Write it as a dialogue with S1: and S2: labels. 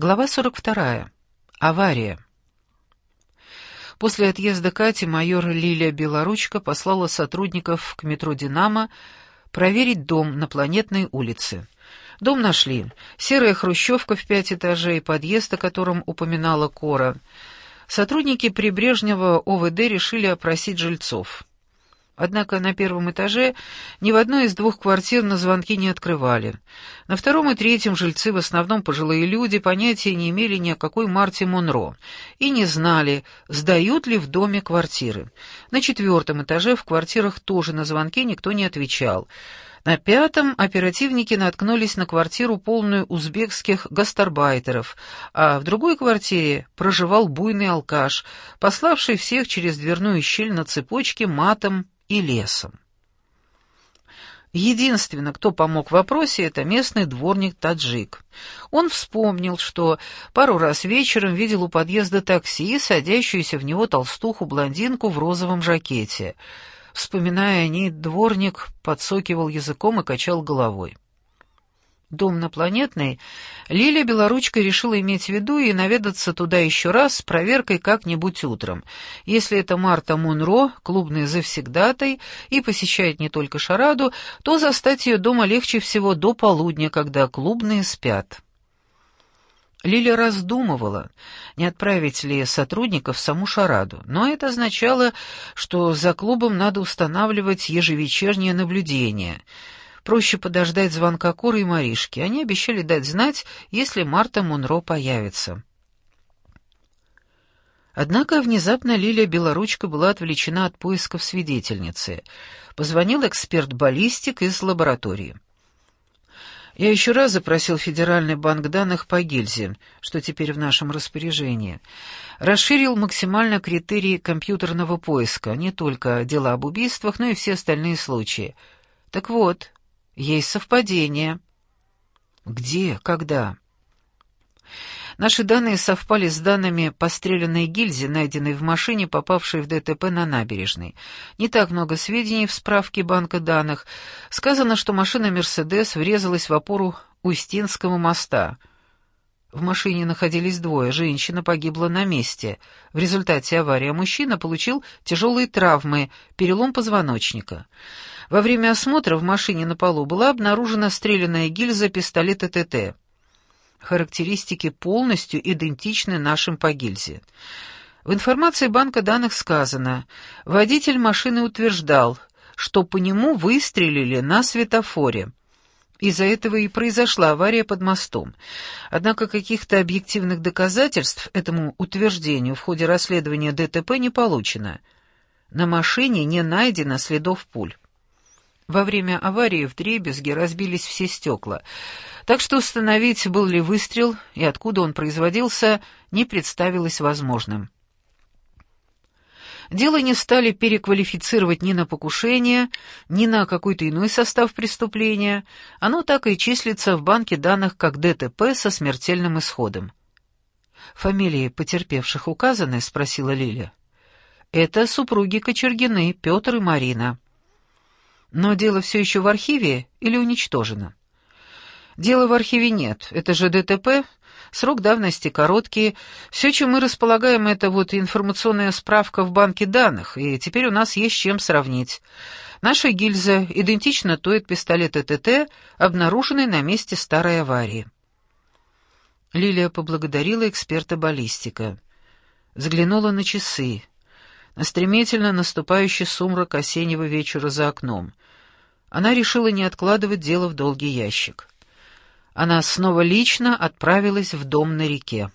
S1: Глава 42. Авария. После отъезда Кати майор Лилия Белоручка послала сотрудников к метро «Динамо» проверить дом на Планетной улице. Дом нашли. Серая хрущевка в пять этажей, подъезд, о котором упоминала Кора. Сотрудники прибрежнего ОВД решили опросить жильцов. Однако на первом этаже ни в одной из двух квартир на звонки не открывали. На втором и третьем жильцы, в основном пожилые люди, понятия не имели ни о какой Марте Монро и не знали, сдают ли в доме квартиры. На четвертом этаже в квартирах тоже на звонки никто не отвечал. На пятом оперативники наткнулись на квартиру, полную узбекских гастарбайтеров, а в другой квартире проживал буйный алкаш, пославший всех через дверную щель на цепочке матом и лесом. Единственный, кто помог в вопросе, это местный дворник-таджик. Он вспомнил, что пару раз вечером видел у подъезда такси, садящуюся в него толстуху-блондинку в розовом жакете. Вспоминая о ней, дворник подсокивал языком и качал головой. Дом на Планетной Лилия Белоручка решила иметь в виду и наведаться туда еще раз с проверкой как-нибудь утром. Если это Марта Монро, клубная завсегдатай, и посещает не только шараду, то застать ее дома легче всего до полудня, когда клубные спят. Лиля раздумывала, не отправить ли сотрудников в саму шараду, но это означало, что за клубом надо устанавливать ежевечернее наблюдение — Проще подождать звонка Коры и Маришки. Они обещали дать знать, если Марта Монро появится. Однако внезапно Лилия Белоручка была отвлечена от поисков свидетельницы. Позвонил эксперт-баллистик из лаборатории. Я еще раз запросил Федеральный банк данных по гильзе, что теперь в нашем распоряжении. Расширил максимально критерии компьютерного поиска, не только дела об убийствах, но и все остальные случаи. Так вот, есть совпадение. Где? Когда? Наши данные совпали с данными постреленной гильзи, найденной в машине, попавшей в ДТП на набережной. Не так много сведений в справке банка данных. Сказано, что машина «Мерседес» врезалась в опору Устинского моста. В машине находились двое, женщина погибла на месте. В результате аварии мужчина получил тяжелые травмы, перелом позвоночника. Во время осмотра в машине на полу была обнаружена стрелянная гильза пистолета ТТ. Характеристики полностью идентичны нашим по гильзе. В информации банка данных сказано, водитель машины утверждал, что по нему выстрелили на светофоре. Из-за этого и произошла авария под мостом. Однако каких-то объективных доказательств этому утверждению в ходе расследования ДТП не получено. На машине не найдено следов пуль. Во время аварии в дребезге разбились все стекла, так что установить, был ли выстрел и откуда он производился, не представилось возможным. Дело не стали переквалифицировать ни на покушение, ни на какой-то иной состав преступления, оно так и числится в банке данных как ДТП со смертельным исходом. «Фамилии потерпевших указаны?» — спросила Лиля. «Это супруги Кочергины, Петр и Марина». Но дело все еще в архиве или уничтожено? Дела в архиве нет, это же ДТП, срок давности короткий. Все, чем мы располагаем, это вот информационная справка в банке данных, и теперь у нас есть чем сравнить. Наша гильза идентична той от пистолета ТТ, обнаруженной на месте старой аварии. Лилия поблагодарила эксперта баллистика. Взглянула на часы на стремительно наступающий сумрак осеннего вечера за окном. Она решила не откладывать дело в долгий ящик. Она снова лично отправилась в дом на реке.